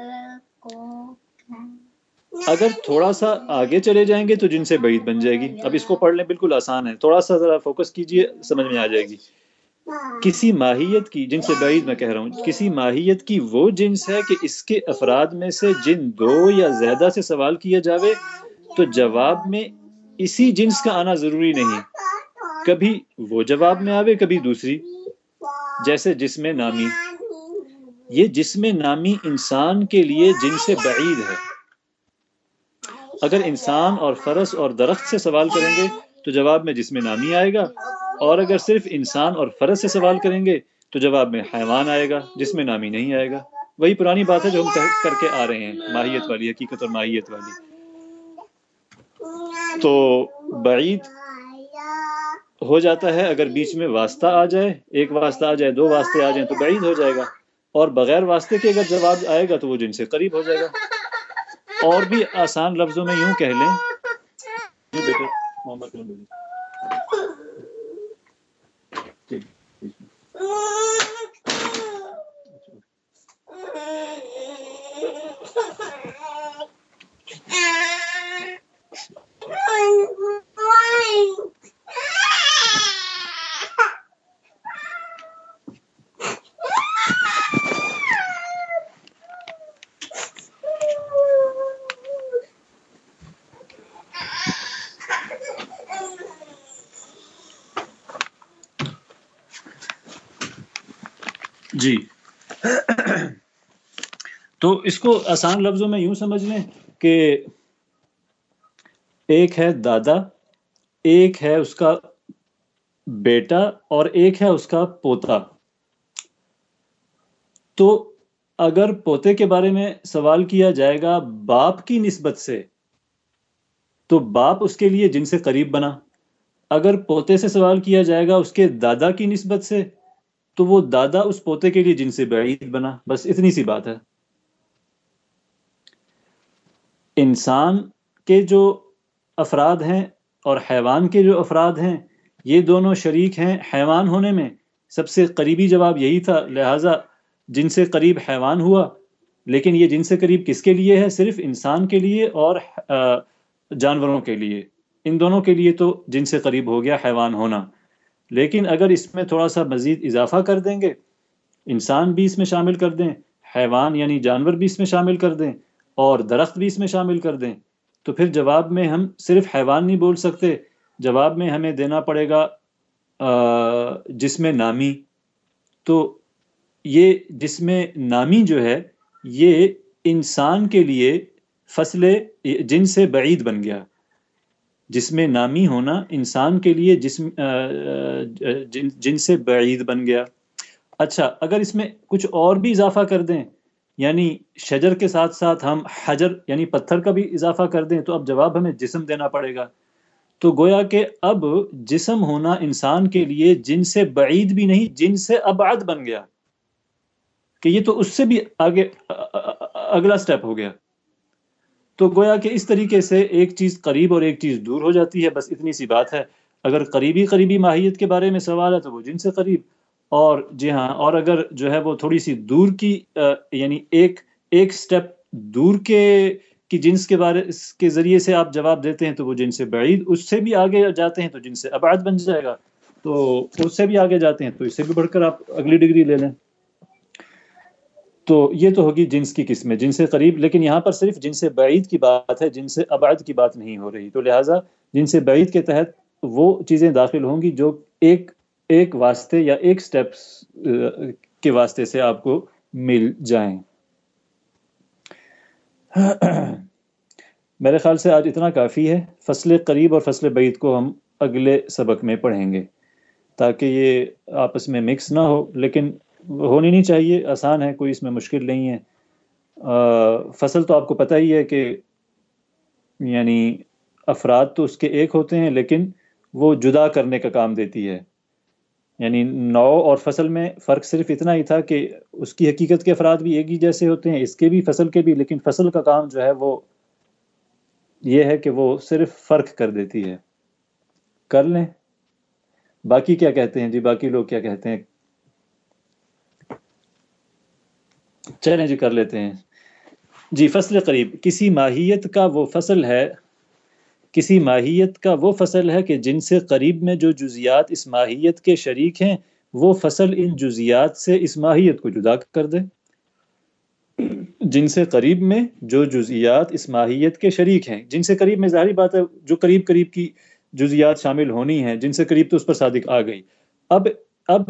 اگر تھوڑا سا آگے چلے جائیں گے تو جن سے بعید بن جائے گی۔ اب اس کو پڑھ لیں، بالکل آسان ہے۔ تھوڑا سا ذرا فوکس کیجیے، سمجھ میں آ جائے گی۔ کسی ماہیت کی، جن سے بعید میں کہہ رہا ہوں، کسی ماہیت کی وہ جنس ہے کہ اس کے افراد میں سے جن دو یا زیادہ سے سوال کیا جاوے، تو جواب میں اسی جنس کا آنا ضروری نہیں۔ کبھی وہ جواب میں آوے، کبھی دوسری۔ جیسے جسم نامی، یہ جسم نامی انسان کے لیے جن سے بعید ہے۔ اگر انسان اور فرس اور درخت سے سوال کریں گے، تو جواب میں جسم نامی آئے گا۔ اور اگر صرف انسان اور فرس سے سوال کریں گے، تو جواب میں حیوان آئے گا، جس میں نامی نہیں آئے گا۔ وہی پرانی بات ہے جو ہم کر کے آ رہے ہیں، ماہیت والی، حقیقت اور ماہیت والی۔ تو بعید ہو جاتا ہے، اگر بیچ میں واسطہ آ جائے، ایک واسطہ آ جائے، دو واسطے آ جائیں تو بعید ہو جائے گا۔ اور بغیر واسطے کے اگر جواب آئے گا تو وہ جن سے قریب ہو جائے گا۔ اور بھی آسان لفظوں میں یوں کہہ لیں۔ جی بیٹے، محمد جی۔ تو اس کو آسان لفظوں میں یوں سمجھ لیں کہ ایک ہے دادا، ایک ہے اس کا بیٹا اور ایک ہے اس کا پوتا۔ تو اگر پوتے کے بارے میں سوال کیا جائے گا باپ کی نسبت سے، تو باپ اس کے لیے جن سے قریب بنا۔ اگر پوتے سے سوال کیا جائے گا اس کے دادا کی نسبت سے تو وہ دادا اس پوتے کے لیے جن سے بعید بنا۔ بس اتنی سی بات ہے۔ انسان کے جو افراد ہیں اور حیوان کے جو افراد ہیں، یہ دونوں شریک ہیں حیوان ہونے میں۔ سب سے قریبی جواب یہی تھا، لہٰذا جن سے قریب حیوان ہوا۔ لیکن یہ جن سے قریب کس کے لیے ہے؟ صرف انسان کے لیے اور جانوروں کے لیے۔ ان دونوں کے لیے تو جن سے قریب ہو گیا حیوان ہونا۔ لیکن اگر اس میں تھوڑا سا مزید اضافہ کر دیں گے، انسان بھی اس میں شامل کر دیں، حیوان یعنی جانور بھی اس میں شامل کر دیں اور درخت بھی اس میں شامل کر دیں، تو پھر جواب میں ہم صرف حیوان نہیں بول سکتے، جواب میں ہمیں دینا پڑے گا جس میں نامی۔ تو یہ جس میں نامی جو ہے، یہ انسان کے لیے فصل جن سے بعید بن گیا۔ جس میں نامی ہونا انسان کے لیے جسم جن سے بعید بن گیا اچھا اگر اس میں کچھ اور بھی اضافہ کر دیں یعنی شجر کے ساتھ ساتھ ہم حجر یعنی پتھر کا بھی اضافہ کر دیں تو اب جواب ہمیں جسم دینا پڑے گا تو گویا کہ اب جسم ہونا انسان کے لیے جن سے بعید بھی نہیں جن سے ابعد بن گیا کہ یہ تو اس سے بھی آگے اگلا سٹیپ ہو گیا تو گویا کہ اس طریقے سے ایک چیز قریب اور ایک چیز دور ہو جاتی ہے، بس اتنی سی بات ہے۔ اگر قریبی قریبی ماہیت کے بارے میں سوال ہے تو وہ جن سے قریب۔ اور جی ہاں اور اگر جو ہے وہ تھوڑی سی دور کی یعنی ایک ایک سٹیپ دور کے، کی جنس کے بارے کے ذریعے سے آپ جواب دیتے ہیں تو وہ جن سے بعید، اس سے بھی آگے جاتے ہیں تو جن سے ابعاد بن جائے گا۔ تو اس سے بھی آگے جاتے ہیں تو اس سے بھی بڑھ کر آپ اگلی ڈگری لے لیں۔ تو یہ تو ہوگی جنس کی قسمیں جن سے قریب، لیکن یہاں پر صرف جن سے بعید کی بات ہے جن سے ابعد کی بات نہیں ہو رہی۔ تو لہٰذا جن سے بعید کے تحت وہ چیزیں داخل ہوں گی جو ایک ایک واسطے یا ایک سٹیپس کے واسطے سے آپ کو مل جائیں۔ میرے خیال سے آج اتنا کافی ہے۔ فصل قریب اور فصل بعید کو ہم اگلے سبق میں پڑھیں گے تاکہ یہ آپس میں مکس نہ ہو، لیکن ہونی نہیں چاہیے، آسان ہے، کوئی اس میں مشکل نہیں ہے۔ فصل تو آپ کو پتہ ہی ہے کہ یعنی افراد تو اس کے ایک ہوتے ہیں، لیکن وہ جدا کرنے کا کام دیتی ہے۔ یعنی نو اور فصل میں فرق صرف اتنا ہی تھا کہ اس کی حقیقت کے افراد بھی ایک ہی جیسے ہوتے ہیں، اس کے بھی، فصل کے بھی، لیکن فصل کا کام جو ہے وہ یہ ہے کہ وہ صرف فرق کر دیتی ہے۔ کر لیں۔ باقی کیا کہتے ہیں؟ جی باقی لوگ کیا کہتے ہیں؟ چلیں جی کر لیتے ہیں۔ جی فصل قریب۔ کسی ماہیت کا وہ فصل ہے، کسی ماہیت کا وہ فصل ہے کہ جن سے قریب میں جو جزیات اس ماہیت کے شریک ہیں، وہ فصل ان جزیات سے اس ماہیت کو جدا کر دے۔ جن سے قریب میں جو جزیات اس ماہیت کے شریک ہیں۔ جن سے قریب میں ظاہری بات ہے، جو قریب قریب کی جزیات شامل ہونی ہیں، جن سے قریب تو اس پر صادق آ گئی۔ اب اب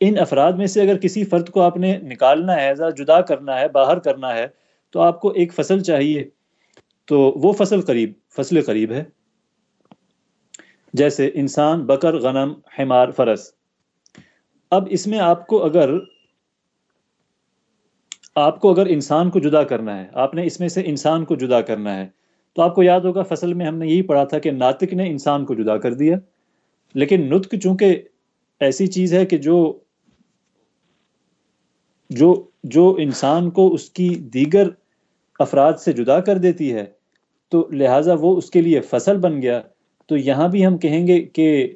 ان افراد میں سے اگر کسی فرد کو آپ نے نکالنا ہے جدا کرنا ہے، باہر کرنا ہے، تو آپ کو ایک فصل چاہیے۔ تو وہ فصل قریب فصل قریب ہے۔ جیسے انسان بکر، غنم، حمار، فرس۔ اب اس میں آپ کو اگر، آپ کو اگر انسان کو جدا کرنا ہے، آپ نے اس میں سے انسان کو جدا کرنا ہے، تو آپ کو یاد ہوگا، فصل میں ہم نے یہی پڑھا تھا کہ ناطق نے انسان کو جدا کر دیا۔ لیکن نطق چونکہ ایسی چیز ہے کہ جو جو جو انسان کو اس کی دیگر افراد سے جدا کر دیتی ہے، تو لہٰذا وہ اس کے لیے فصل بن گیا۔ تو یہاں بھی ہم کہیں گے کہ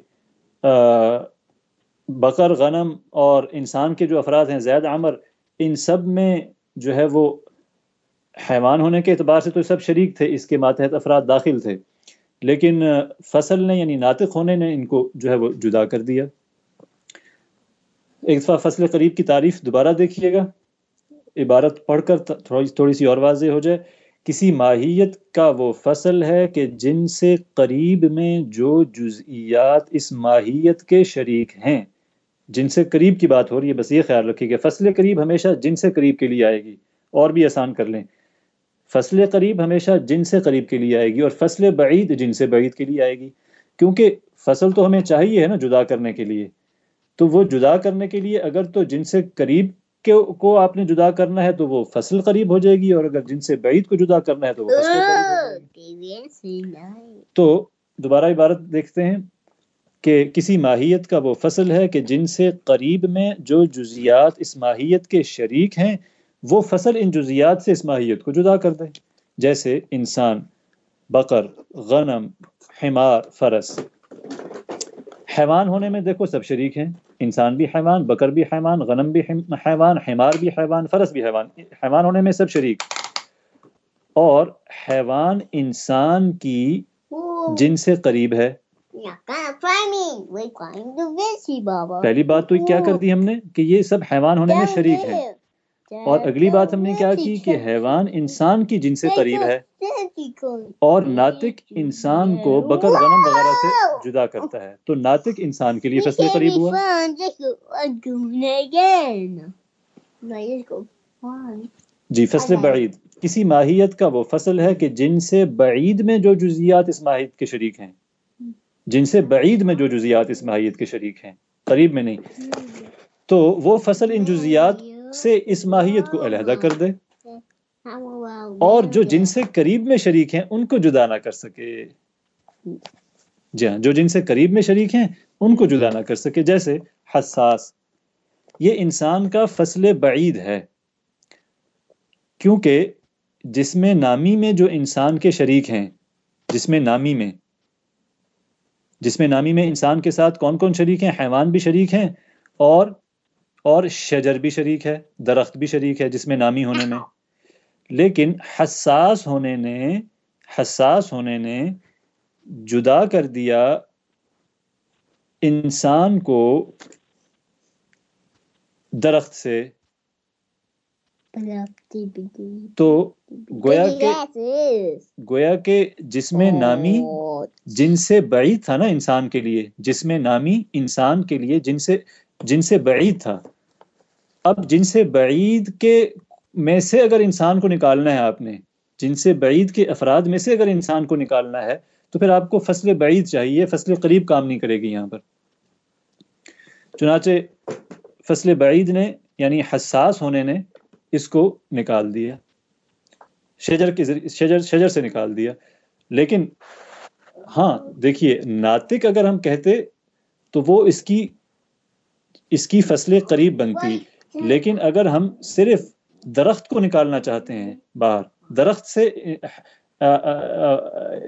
بقر، غنم اور انسان کے جو افراد ہیں، زید، عمر، ان سب میں جو ہے وہ حیوان ہونے کے اعتبار سے تو سب شریک تھے، اس کے ماتحت افراد داخل تھے۔ لیکن فصل نے یعنی ناطق ہونے نے ان کو جو ہے وہ جدا کر دیا۔ ایک دفعہ فصل قریب کی تعریف دوبارہ دیکھیے گا۔ عبارت پڑھ کر تھوڑی تھوڑی سی اور واضح ہو جائے۔ کسی ماہیت کا وہ فصل ہے کہ جن سے قریب میں جو جزئیات اس ماہیت کے شریک ہیں۔ جن سے قریب کی بات ہو رہی ہے، بس یہ خیال رکھیے کہ فصل قریب ہمیشہ جن سے قریب کے لیے آئے گی۔ اور بھی آسان کر لیں۔ فصل قریب ہمیشہ جن سے قریب کے لیے آئے گی اور فصل بعید جن سے بعید کے لیے آئے گی۔ کیونکہ فصل تو ہمیں چاہیے ہے نا جدا کرنے کے لیے۔ تو وہ جدا کرنے کے لیے اگر تو جن سے قریب کو آپ نے جدا کرنا ہے تو وہ فصل قریب ہو جائے گی اور اگر جن سے بعید کو جدا کرنا ہے تو وہ فصل تو دوبارہ عبارت دیکھتے ہیں کہ کسی ماہیت کا وہ فصل ہے کہ جن سے قریب میں جو جزیات اس ماہیت کے شریک ہیں وہ فصل ان جزیات سے اس ماہیت کو جدا کر دیں۔ جیسے انسان بقر غنم حمار فرس۔ حیوان ہونے میں دیکھو سب شریک ہیں۔ انسان بھی حیوان، بکر بھی حیوان، غنم بھی حیوان، حمار بھی حیوان، فرس بھی حیوان۔ حیوان ہونے میں سب شریک۔ اور حیوان انسان کی جن سے قریب ہے۔ پہلی بات تو کیا کر دی ہم نے کہ یہ سب حیوان ہونے میں شریک ہے اور اگلی بات ہم نے کیا کی کہ حیوان انسان کی جن سے قریب ہے اور ناطق انسان کو بکر غنم وغیرہ سے جدا کرتا ہے۔ تو ناطق انسان کے لیے فصل قریب ہوا۔ جی فصل بعید۔ کسی ماہیت کا وہ فصل ہے کہ جن سے بعید میں جو جزیات اس ماہیت کے شریک ہیں۔ جن سے بعید میں جو جزیات اس ماہیت کے شریک ہیں۔ قریب میں نہیں۔ تو وہ فصل ان جزیات سے اس ماہیت کو علیحدہ کر دے۔ اور جو جن سے قریب میں شریک ہیں، ان کو جدا نہ کر سکے۔ جی ہاں جو جن سے قریب میں شریک ہیں، ان کو جدا نہ کر سکے۔ جیسے حساس، یہ انسان کا فصل بعید ہے۔ کیونکہ جس میں نامی میں جو انسان کے شریک ہیں، جس میں نامی میں، جس میں نامی میں انسان کے ساتھ کون کون شریک ہیں؟ حیوان بھی شریک ہیں اور اور شجر بھی شریک ہے درخت بھی شریک ہے جس میں نامی ہونے میں۔ لیکن حساس ہونے نے حساس ہونے نے جدا کر دیا انسان کو درخت سے۔ تو گویا کہ گویا کہ جس میں نامی جن سے بعید تھا نا انسان کے لیے جس میں نامی انسان کے لیے جن سے جن سے بعید تھا۔ اب جن سے بعید کے میں سے اگر انسان کو نکالنا ہے آپ نے، جن سے بعید کے افراد میں سے اگر انسان کو نکالنا ہے، تو پھر آپ کو فصل بعید چاہیے، فصل قریب کام نہیں کرے گی یہاں پر۔ چنانچہ فصل بعید نے یعنی حساس ہونے نے اس کو نکال دیا۔ شجر کے ذریعے، شجر شجر سے نکال دیا۔ لیکن ہاں دیکھیے، ناطق اگر ہم کہتے تو وہ اس کی اس کی فصلیں قریب بنتی۔ لیکن اگر ہم صرف درخت کو نکالنا چاہتے ہیں باہر درخت سے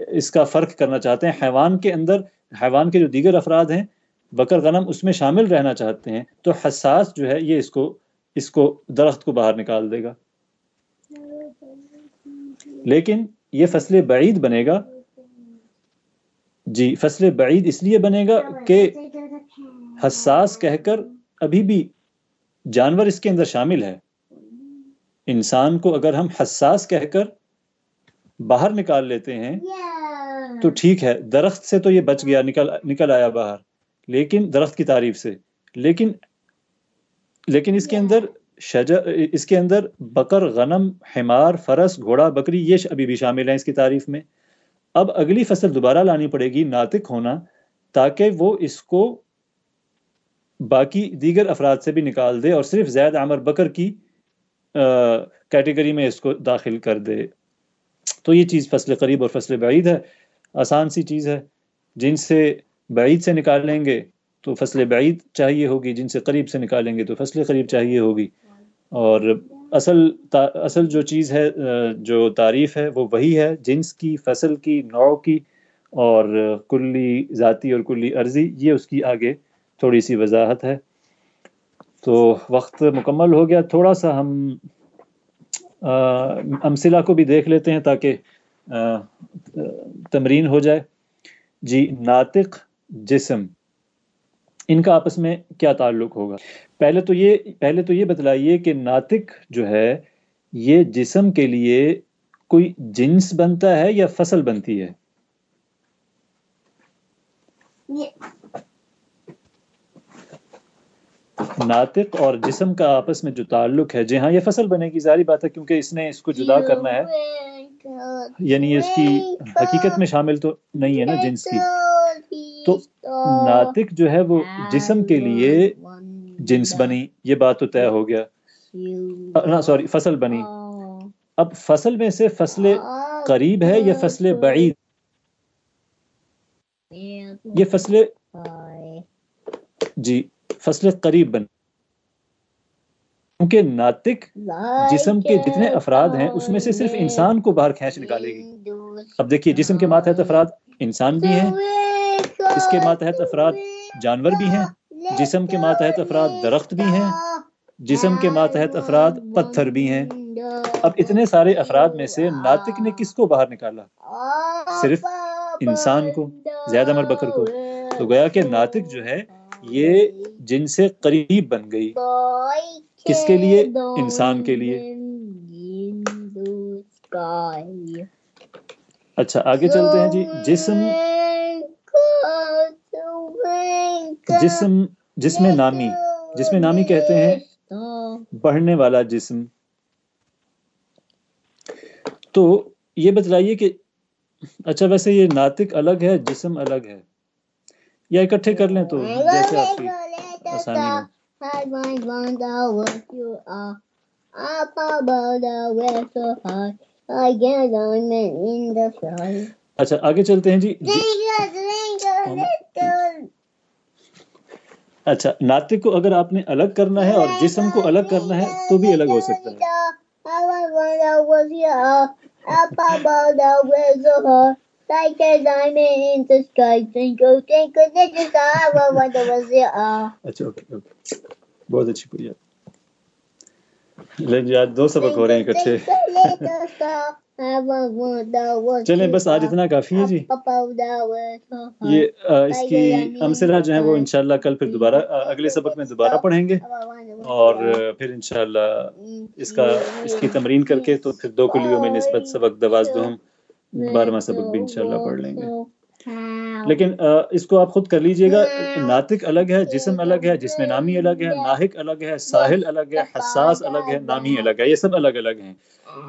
اس کا فرق کرنا چاہتے ہیں حیوان کے اندر حیوان کے جو دیگر افراد ہیں بکر غنم اس میں شامل رہنا چاہتے ہیں تو حساس جو ہے یہ اس کو اس کو درخت کو باہر نکال دے گا۔ لیکن یہ فصل بعید بنے گا۔ جی فصل بعید اس لیے بنے گا کہ حساس کہہ کر ابھی بھی جانور اس کے اندر شامل ہے۔ انسان کو اگر ہم حساس کہہ کر باہر نکال لیتے ہیں، تو ٹھیک ہے، درخت سے تو یہ بچ گیا، نکل نکل آیا باہر۔ لیکن درخت کی تعریف سے۔ لیکن لیکن اس کے اندر شجر، اس کے اندر بکر غنم، حمار، فرس، گھوڑا، بکری، یہ ابھی بھی شامل ہیں اس کی تعریف میں۔ اب اگلی فصل دوبارہ لانی پڑے گی، ناطق ہونا، تاکہ وہ اس کو باقی دیگر افراد سے بھی نکال دے اور صرف زید عمر بکر کی کیٹیگری میں اس کو داخل کر دے۔ تو یہ چیز فصل قریب اور فصل بعید ہے۔ آسان سی چیز ہے۔ جن سے بعید سے نکال لیں گے تو فصل بعید چاہیے ہوگی، جن سے قریب سے نکالیں گے تو فصل قریب چاہیے ہوگی۔ اور اصل اصل جو چیز ہے جو تعریف ہے، وہ وہی ہے۔ جنس کی، فصل کی، نوع کی اور کلی ذاتی اور کلی عرضی، یہ اس کی آگے تھوڑی سی وضاحت ہے۔ تو وقت مکمل ہو گیا، تھوڑا سا ہم امثلہ کو بھی دیکھ لیتے ہیں تاکہ تمرین ہو جائے۔ جی ناطق جسم، ان کا آپس میں کیا تعلق ہوگا؟ پہلے تو یہ، پہلے تو یہ بتلائیے کہ ناطق جو ہے، یہ جسم کے لیے کوئی جنس بنتا ہے یا فصل بنتی ہے؟ ناطق اور جسم کا آپس میں جو تعلق ہے جی ہاں یہ فصل بنے گی ظاہری بات ہے کیونکہ اس نے اس کو جدا کرنا ہے۔ یعنی اس کی حقیقت میں شامل تو نہیں ہے نا جنس کی۔ تو ناطق جو ہے وہ جسم کے لیے جنس بنی، یہ بات تو طے ہو گیا۔ سوری، فصل بنی۔ اب فصل میں سے فصل قریب ہے یا فصل بعید؟ یہ فصل جی۔ فصل قریب بن کیونکہ ناطق جسم کے جتنے افراد ہیں اس میں سے صرف انسان کو باہر کھینچ نکالے گی۔ اب دیکھیے جسم کے ماتحت افراد انسان بھی ہیں اس کے ماتحت افراد جانور بھی ہیں جسم کے ماتحت افراد درخت بھی ہیں جسم کے ماتحت افراد پتھر بھی ہیں۔ اب اتنے سارے افراد میں سے ناطق نے کس کو باہر نکالا؟ صرف انسان کو زیادہ مر بکر کو۔ تو گویا کہ ناطق جو ہے یہ جن سے قریب بن گئی۔ کس کے لیے؟ انسان کے لیے۔ اچھا آگے چلتے ہیں جی۔ جسم جسم جسم نامی۔ جسم نامی کہتے ہیں بڑھنے والا جسم۔ تو یہ بتلائیے کہ اچھا ویسے یہ ناطق الگ ہے جسم الگ ہے۔ یا اکٹھے کر لیں تو جیسے آپ کی آسانی. اچھا آگے چلتے ہیں جی۔ twinkle, little. اچھا ناطق کو اگر آپ نے الگ کرنا ہے اور جسم کو الگ کرنا ہے تو بھی الگ ہو سکتا ہے۔ Like a diamond in the sky. Twinkle, twinkle, little star. I wonder what you are. اچھا اوکے اوکے بہت اچھی پوری لے جی آج دو سبق ہو رہے ہیں اکٹھے چلیں بس آج اتنا کافی ہے جی یہ اس کی امثلہ جو ہیں وہ انشاءاللہ کل پھر دوبارہ اگلے سبق میں دوبارہ پڑھیں گے اور پھر انشاءاللہ اس کا اس کی تمرین کر کے تو پھر دو کلیوں میں نسبت سبق دواز دو ہم بارہواں سبق بھی انشاءاللہ پڑھ لیں گے۔ لیکن اس کو آپ خود کر لیجیے گا۔ ناطق الگ ہے جسم الگ ہے جسم نامی الگ ہے ناحق الگ ہے ساحل الگ ہے حساس الگ ہے نامی الگ ہے یہ سب الگ الگ ہیں۔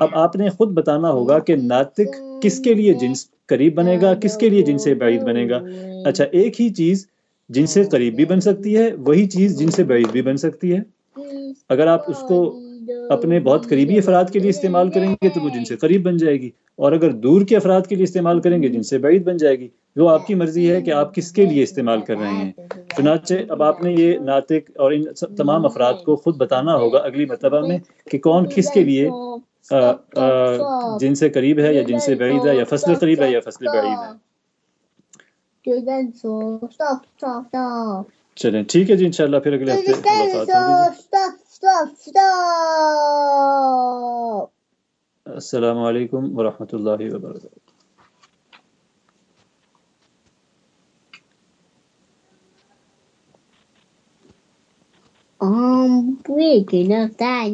اب آپ نے خود بتانا ہوگا کہ ناطق کس کے لیے جنس قریب بنے گا کس کے لیے جن سے بعید بنے گا۔ اچھا ایک ہی چیز جن سے قریب بھی بن سکتی ہے وہی چیز جن سے بعید بھی بن سکتی ہے۔ اگر آپ اس کو اپنے بہت قریبی افراد کے لیے استعمال کریں گے تو وہ جن سے قریب بن جائے گی۔ اور اگر دور کے افراد کے لیے استعمال کریں گے جن سے بعید بن جائے گی وہ آپ کی مرضی ہے کہ آپ کس کے لیے استعمال کر رہے ہیں۔ چنانچہ اب آپ نے یہ ناطق اور ان تمام افراد کو خود بتانا ہوگا اگلی مرتبہ میں کہ کون کس کے لیے آ، آ، جن سے قریب ہے یا جن سے بعید ہے یا فصل قریب ہے یا فصل بعید ہے۔ چلیں ٹھیک ہے جی انشاءاللہ پھر اگلے ہفتے ملاقات ہوگی جی۔ السلام علیکم ورحمۃ اللہ وبرکاتہ۔ Um, we can have that